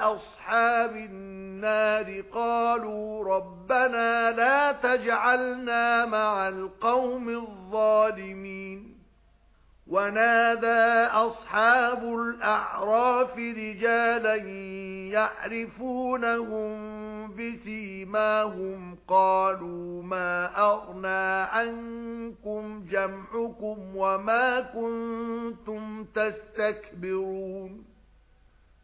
أَصْحَابِ النَّارِ قَالُوا رَبَّنَا لَا تَجْعَلْنَا مَعَ الْقَوْمِ الظَّالِمِينَ. وَنَادَى أَصْحَابُ الْأَعْرَافِ رِجَالًا يَعْرِفُونَهُم بِسِيمَاهُمْ قَالُوا مَا أَغْنَى عَنكُمْ جَمْعُكُمْ وَمَا كُنتُمْ تَسْتَكْبِرُونَ.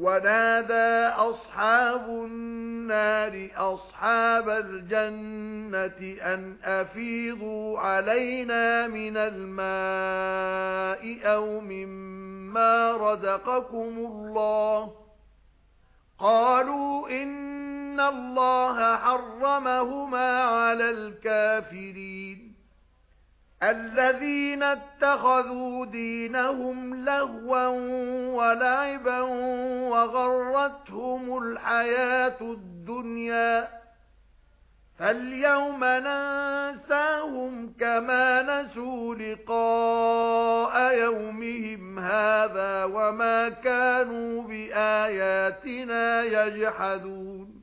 ونادى أصحاب النار أصحاب الجنة أن أفيضوا علينا من الماء أو مما رزقكم الله. قالوا إن الله حرمهما على الكافرين. الذين اتخذوا دينهم لهوا ولعبا وغرتهم الحياة الدنيا فاليوم ننساهم كما نسوا لقاء يومهم هذا وما كانوا بآياتنا يجحدون.